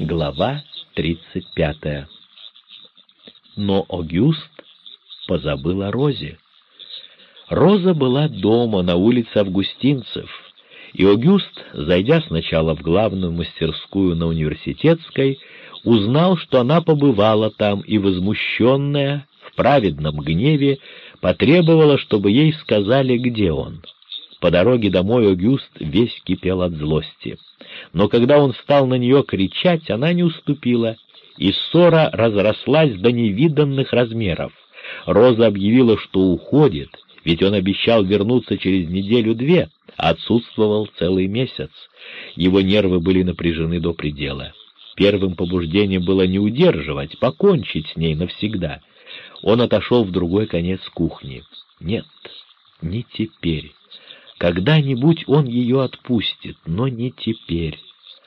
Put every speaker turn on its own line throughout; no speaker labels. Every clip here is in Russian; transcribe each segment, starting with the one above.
Глава 35 Но Огюст позабыл о Розе. Роза была дома на улице Августинцев, и Огюст, зайдя сначала в главную мастерскую на университетской, узнал, что она побывала там и, возмущенная, в праведном гневе, потребовала, чтобы ей сказали, где он. По дороге домой Огюст весь кипел от злости. Но когда он стал на нее кричать, она не уступила, и ссора разрослась до невиданных размеров. Роза объявила, что уходит, ведь он обещал вернуться через неделю-две, а отсутствовал целый месяц. Его нервы были напряжены до предела. Первым побуждением было не удерживать, покончить с ней навсегда. Он отошел в другой конец кухни. Нет, не теперь. Когда-нибудь он ее отпустит, но не теперь.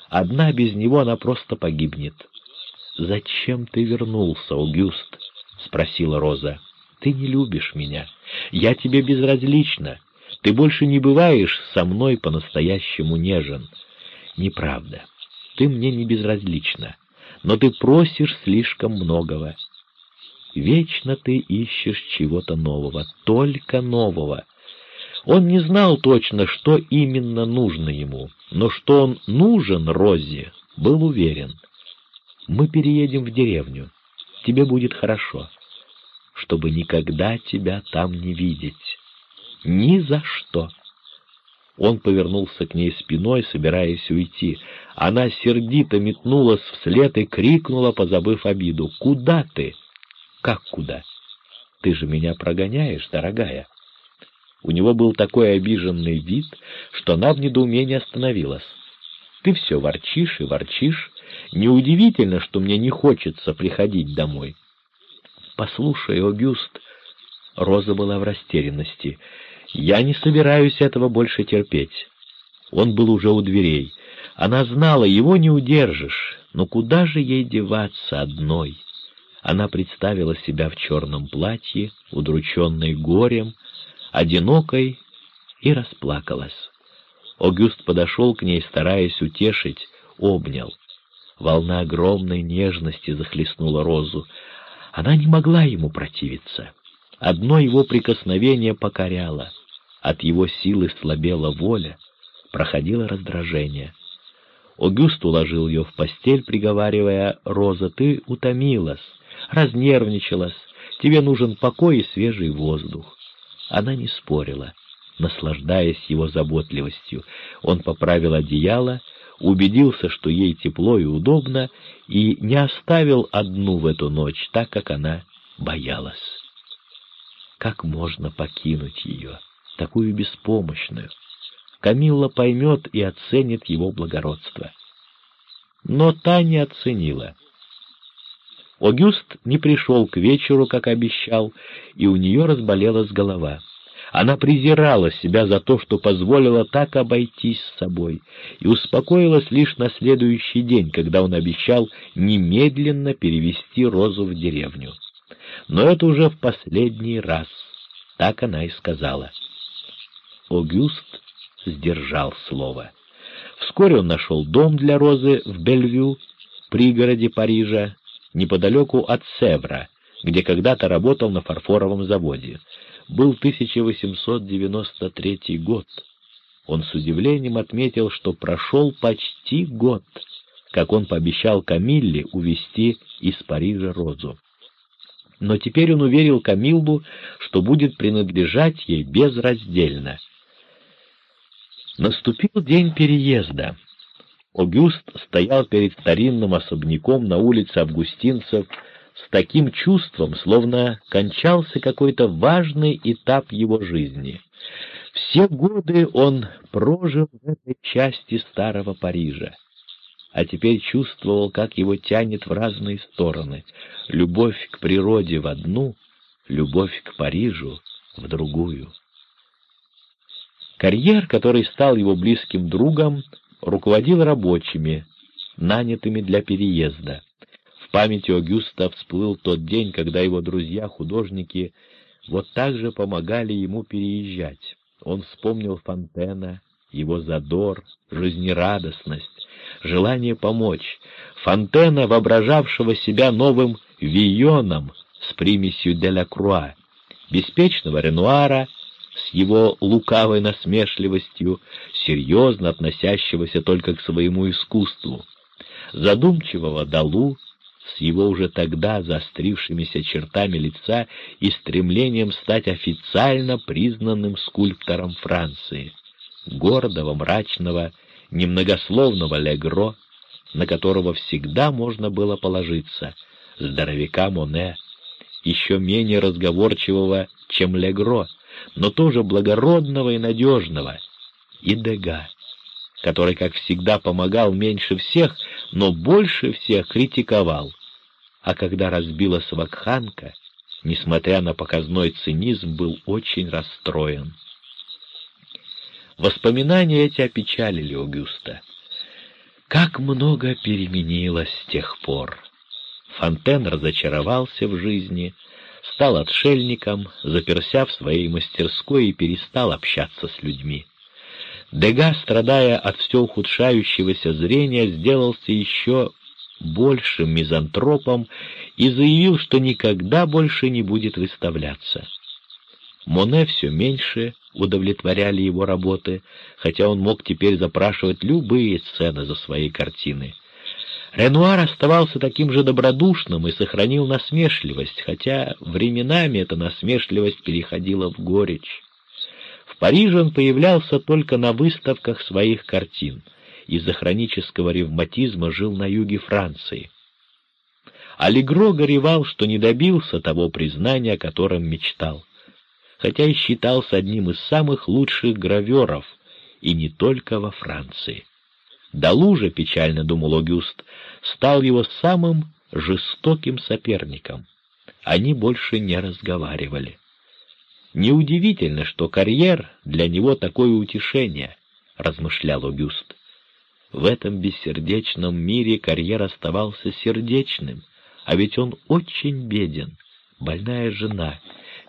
Одна без него она просто погибнет. «Зачем ты вернулся, Аугюст?» — спросила Роза. «Ты не любишь меня. Я тебе безразлична. Ты больше не бываешь со мной по-настоящему нежен. Неправда. Ты мне не безразлична, но ты просишь слишком многого. Вечно ты ищешь чего-то нового, только нового. Он не знал точно, что именно нужно ему, но что он нужен Розе, был уверен. Мы переедем в деревню. Тебе будет хорошо, чтобы никогда тебя там не видеть. Ни за что. Он повернулся к ней спиной, собираясь уйти. Она сердито метнулась вслед и крикнула, позабыв обиду. «Куда ты?» «Как куда? Ты же меня прогоняешь, дорогая». У него был такой обиженный вид, что она в недоумении остановилась. «Ты все ворчишь и ворчишь. Неудивительно, что мне не хочется приходить домой». «Послушай, Огюст...» Роза была в растерянности. «Я не собираюсь этого больше терпеть». Он был уже у дверей. Она знала, его не удержишь, но куда же ей деваться одной? Она представила себя в черном платье, удрученной горем, одинокой, и расплакалась. Огюст подошел к ней, стараясь утешить, обнял. Волна огромной нежности захлестнула Розу. Она не могла ему противиться. Одно его прикосновение покоряло. От его силы слабела воля, проходило раздражение. Огюст уложил ее в постель, приговаривая, «Роза, ты утомилась, разнервничалась, тебе нужен покой и свежий воздух». Она не спорила, наслаждаясь его заботливостью. Он поправил одеяло, убедился, что ей тепло и удобно, и не оставил одну в эту ночь, так как она боялась. Как можно покинуть ее, такую беспомощную? Камилла поймет и оценит его благородство. Но та не оценила. Огюст не пришел к вечеру, как обещал, и у нее разболелась голова. Она презирала себя за то, что позволила так обойтись с собой, и успокоилась лишь на следующий день, когда он обещал немедленно перевести Розу в деревню. Но это уже в последний раз, так она и сказала. Огюст сдержал слово. Вскоре он нашел дом для Розы в Бельвю, пригороде Парижа, неподалеку от Севра, где когда-то работал на фарфоровом заводе. Был 1893 год. Он с удивлением отметил, что прошел почти год, как он пообещал Камилле увезти из Парижа розу. Но теперь он уверил Камиллу, что будет принадлежать ей безраздельно. Наступил день переезда. Огюст стоял перед старинным особняком на улице Августинцев с таким чувством, словно кончался какой-то важный этап его жизни. Все годы он прожил в этой части старого Парижа, а теперь чувствовал, как его тянет в разные стороны. Любовь к природе в одну, любовь к Парижу в другую. Карьер, который стал его близким другом, руководил рабочими, нанятыми для переезда. В памяти Огюста всплыл тот день, когда его друзья-художники вот так же помогали ему переезжать. Он вспомнил Фонтена, его задор, жизнерадостность, желание помочь, Фонтена, воображавшего себя новым Вионом с примесью Деля Круа, беспечного Ренуара с его лукавой насмешливостью, серьезно относящегося только к своему искусству, задумчивого Далу с его уже тогда заострившимися чертами лица и стремлением стать официально признанным скульптором Франции, гордого, мрачного, немногословного Легро, на которого всегда можно было положиться, здоровяка Моне, еще менее разговорчивого, чем Легро, но тоже благородного и надежного, и Дега, который, как всегда, помогал меньше всех, но больше всех критиковал. А когда разбилась вакханка, несмотря на показной цинизм, был очень расстроен. Воспоминания эти опечалили Огюста. Как много переменилось с тех пор. Фонтен разочаровался в жизни, стал отшельником, заперся в своей мастерской и перестал общаться с людьми. Дега, страдая от все ухудшающегося зрения, сделался еще большим мизантропом и заявил, что никогда больше не будет выставляться. Моне все меньше удовлетворяли его работы, хотя он мог теперь запрашивать любые цены за свои картины. Ренуар оставался таким же добродушным и сохранил насмешливость, хотя временами эта насмешливость переходила в горечь. В Париже он появлялся только на выставках своих картин, из-за хронического ревматизма жил на юге Франции. Аллегро горевал, что не добился того признания, о котором мечтал хотя и считался одним из самых лучших граверов, и не только во Франции. Далужа, печально думал Огюст, стал его самым жестоким соперником. Они больше не разговаривали. Неудивительно, что карьер для него такое утешение, размышлял Огюст. В этом бессердечном мире карьер оставался сердечным, а ведь он очень беден, больная жена,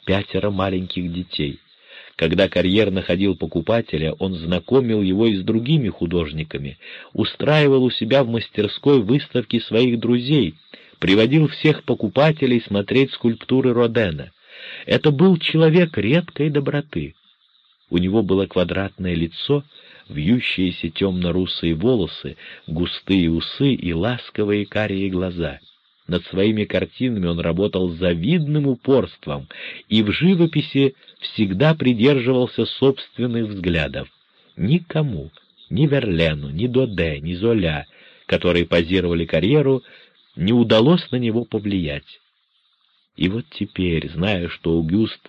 пятеро маленьких детей. Когда карьер находил покупателя, он знакомил его и с другими художниками, устраивал у себя в мастерской выставки своих друзей, приводил всех покупателей смотреть скульптуры Родена. Это был человек редкой доброты. У него было квадратное лицо, вьющиеся темно-русые волосы, густые усы и ласковые карие глаза. Над своими картинами он работал с завидным упорством и в живописи всегда придерживался собственных взглядов. Никому, ни Верлену, ни Доде, ни Золя, которые позировали карьеру, не удалось на него повлиять. И вот теперь, зная, что Аугюст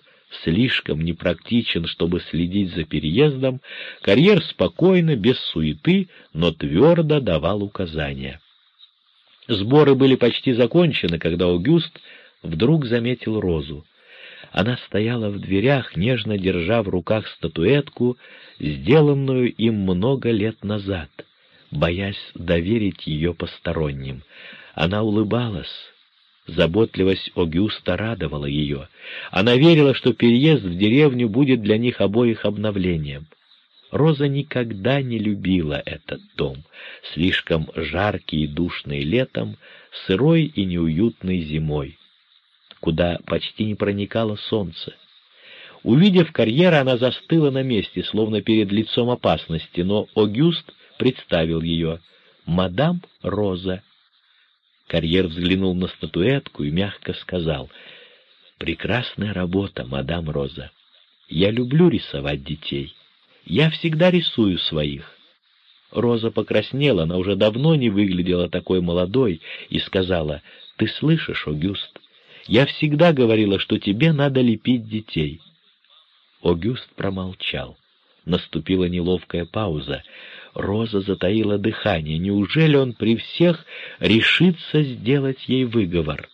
слишком непрактичен, чтобы следить за переездом, карьер спокойно, без суеты, но твердо давал указания. Сборы были почти закончены, когда Аугюст вдруг заметил Розу. Она стояла в дверях, нежно держа в руках статуэтку, сделанную им много лет назад, боясь доверить ее посторонним. Она улыбалась. Заботливость Огюста радовала ее. Она верила, что переезд в деревню будет для них обоих обновлением. Роза никогда не любила этот дом, слишком жаркий и душный летом, сырой и неуютный зимой, куда почти не проникало солнце. Увидев карьер, она застыла на месте, словно перед лицом опасности, но Огюст представил ее. «Мадам Роза». Карьер взглянул на статуэтку и мягко сказал, «Прекрасная работа, мадам Роза. Я люблю рисовать детей». Я всегда рисую своих». Роза покраснела, она уже давно не выглядела такой молодой, и сказала, «Ты слышишь, Огюст, я всегда говорила, что тебе надо лепить детей». Огюст промолчал. Наступила неловкая пауза. Роза затаила дыхание. Неужели он при всех решится сделать ей выговор?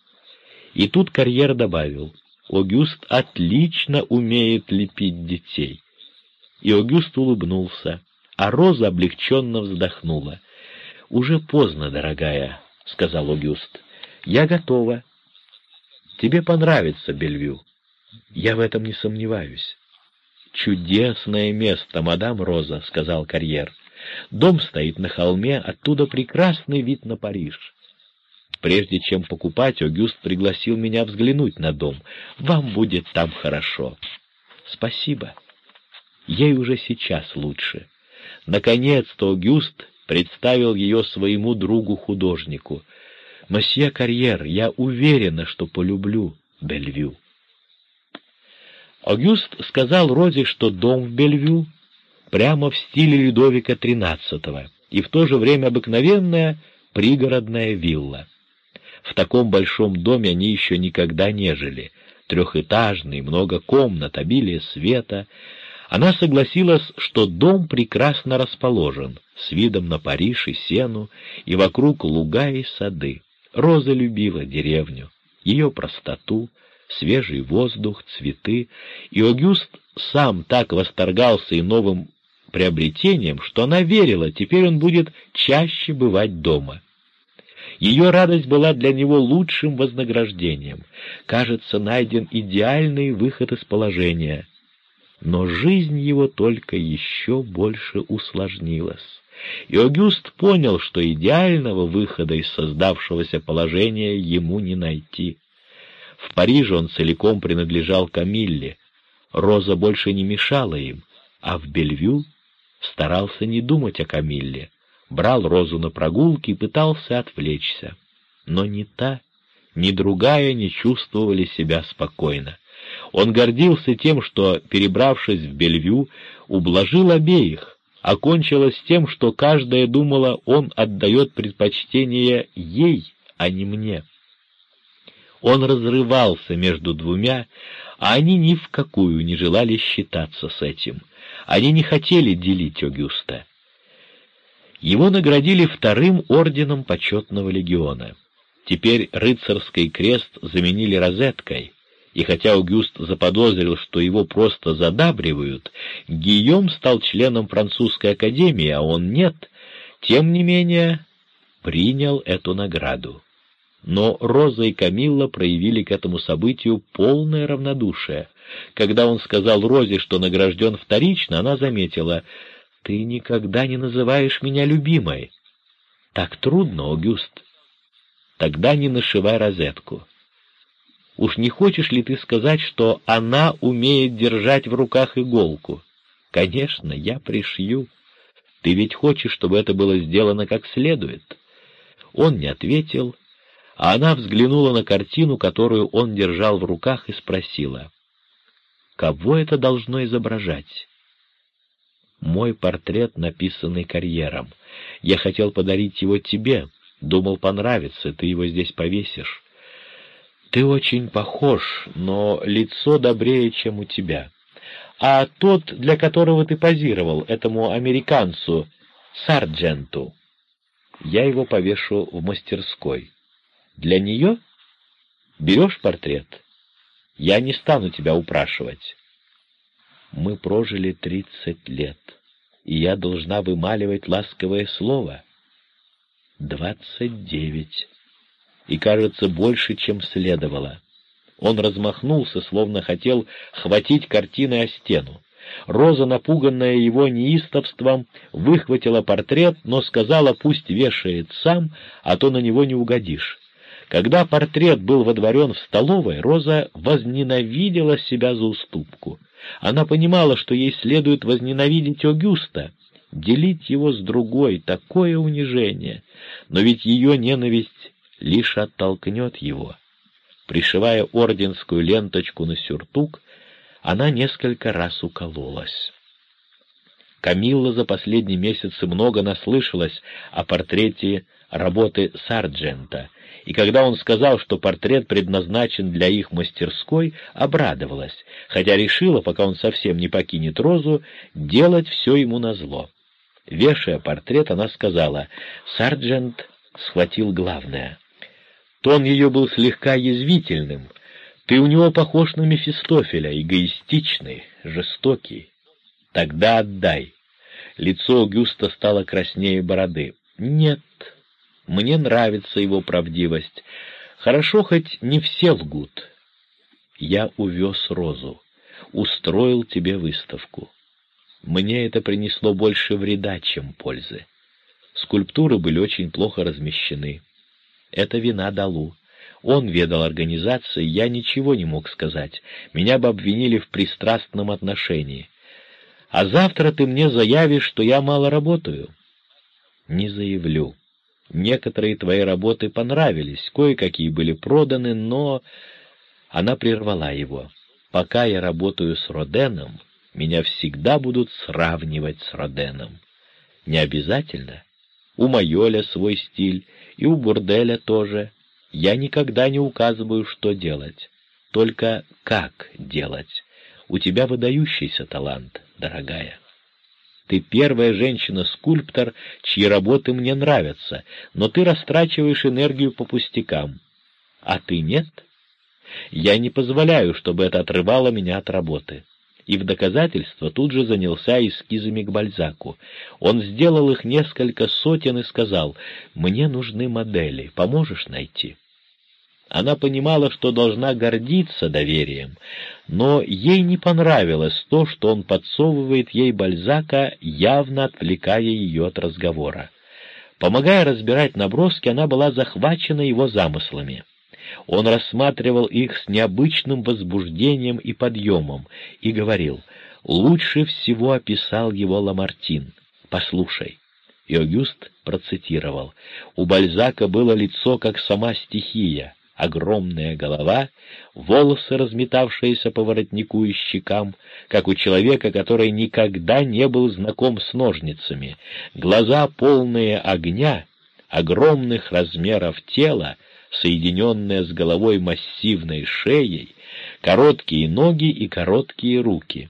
И тут карьер добавил, «Огюст отлично умеет лепить детей» и Огюст улыбнулся, а Роза облегченно вздохнула. «Уже поздно, дорогая», — сказал Огюст. «Я готова. Тебе понравится Бельвю. Я в этом не сомневаюсь». «Чудесное место, мадам Роза», — сказал карьер. Дом стоит на холме, оттуда прекрасный вид на Париж. Прежде чем покупать, Огюст пригласил меня взглянуть на дом. Вам будет там хорошо. Спасибо. Ей уже сейчас лучше. Наконец-то Огюст представил ее своему другу-художнику. «Мосье Карьер, я уверена, что полюблю Бельвю». Огюст сказал Розе, что дом в Бельвю прямо в стиле Людовика XIII и в то же время обыкновенная пригородная вилла. В таком большом доме они еще никогда не жили. Трехэтажный, много комнат, обилие света. Она согласилась, что дом прекрасно расположен, с видом на Париж и Сену, и вокруг луга и сады. Роза любила деревню, ее простоту, свежий воздух, цветы, и Огюст сам так восторгался и новым приобретением, что она верила, теперь он будет чаще бывать дома. Ее радость была для него лучшим вознаграждением. Кажется, найден идеальный выход из положения. Но жизнь его только еще больше усложнилась. И Огюст понял, что идеального выхода из создавшегося положения ему не найти. В Париже он целиком принадлежал Камилле. Роза больше не мешала им, а в Бельвю старался не думать о Камилле брал Розу на прогулки и пытался отвлечься. Но ни та, ни другая не чувствовали себя спокойно. Он гордился тем, что, перебравшись в Бельвю, ублажил обеих, окончилось тем, что каждая думала, он отдает предпочтение ей, а не мне. Он разрывался между двумя, а они ни в какую не желали считаться с этим. Они не хотели делить Огюста. Его наградили вторым орденом почетного легиона. Теперь рыцарский крест заменили розеткой, и хотя Аугюст заподозрил, что его просто задабривают, Гийом стал членом французской академии, а он нет, тем не менее принял эту награду. Но Роза и Камилла проявили к этому событию полное равнодушие. Когда он сказал Розе, что награжден вторично, она заметила — ты никогда не называешь меня любимой. Так трудно, Огюст. Тогда не нашивай розетку. Уж не хочешь ли ты сказать, что она умеет держать в руках иголку? Конечно, я пришью. Ты ведь хочешь, чтобы это было сделано как следует. Он не ответил, а она взглянула на картину, которую он держал в руках, и спросила, «Кого это должно изображать?» Мой портрет, написанный карьером. Я хотел подарить его тебе. Думал, понравится, ты его здесь повесишь. Ты очень похож, но лицо добрее, чем у тебя. А тот, для которого ты позировал, этому американцу, Сардженту, я его повешу в мастерской. Для нее? Берешь портрет? Я не стану тебя упрашивать. Мы прожили тридцать лет, и я должна вымаливать ласковое слово. Двадцать девять. И, кажется, больше, чем следовало. Он размахнулся, словно хотел хватить картиной о стену. Роза, напуганная его неистовством, выхватила портрет, но сказала, пусть вешает сам, а то на него не угодишь. Когда портрет был водворен в столовой, Роза возненавидела себя за уступку. Она понимала, что ей следует возненавидеть Огюста, делить его с другой, такое унижение, но ведь ее ненависть лишь оттолкнет его. Пришивая орденскую ленточку на сюртук, она несколько раз укололась. Камилла за последние месяцы много наслышалась о портрете работы Сарджента и когда он сказал, что портрет предназначен для их мастерской, обрадовалась, хотя решила, пока он совсем не покинет Розу, делать все ему назло. Вешая портрет, она сказала, «Сарджент схватил главное». Тон ее был слегка язвительным. «Ты у него похож на Мефистофеля, эгоистичный, жестокий. Тогда отдай». Лицо Гюста стало краснее бороды. «Нет, мне нравится его правдивость. Хорошо, хоть не все лгут. Я увез Розу, устроил тебе выставку. Мне это принесло больше вреда, чем пользы. Скульптуры были очень плохо размещены. Это вина Далу. Он ведал организацией, я ничего не мог сказать. Меня бы обвинили в пристрастном отношении. А завтра ты мне заявишь, что я мало работаю. Не заявлю. Некоторые твои работы понравились, кое-какие были проданы, но... Она прервала его. Пока я работаю с Роденом, меня всегда будут сравнивать с Роденом. Не обязательно. У Майоля свой стиль, и у Бурделя тоже. Я никогда не указываю, что делать, только как делать. У тебя выдающийся талант, дорогая. Ты первая женщина-скульптор, чьи работы мне нравятся, но ты растрачиваешь энергию по пустякам. А ты нет? Я не позволяю, чтобы это отрывало меня от работы. И в доказательство тут же занялся эскизами к Бальзаку. Он сделал их несколько сотен и сказал, «Мне нужны модели, поможешь найти?» Она понимала, что должна гордиться доверием, но ей не понравилось то, что он подсовывает ей Бальзака, явно отвлекая ее от разговора. Помогая разбирать наброски, она была захвачена его замыслами. Он рассматривал их с необычным возбуждением и подъемом и говорил, «Лучше всего описал его Ламартин. Послушай». И Огюст процитировал, «У Бальзака было лицо, как сама стихия, огромная голова, волосы, разметавшиеся по воротнику и щекам, как у человека, который никогда не был знаком с ножницами, глаза полные огня, огромных размеров тела, соединенное с головой массивной шеей, короткие ноги и короткие руки.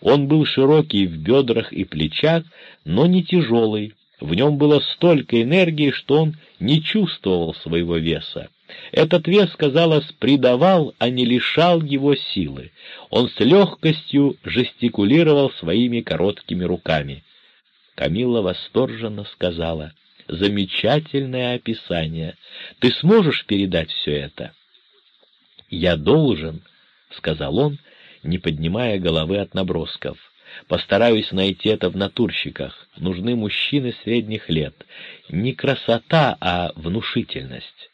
Он был широкий в бедрах и плечах, но не тяжелый, в нем было столько энергии, что он не чувствовал своего веса. Этот вес, казалось, придавал, а не лишал его силы. Он с легкостью жестикулировал своими короткими руками. Камила восторженно сказала, «Замечательное описание. Ты сможешь передать все это?» «Я должен», — сказал он, не поднимая головы от набросков. Постараюсь найти это в натурщиках. Нужны мужчины средних лет. Не красота, а внушительность.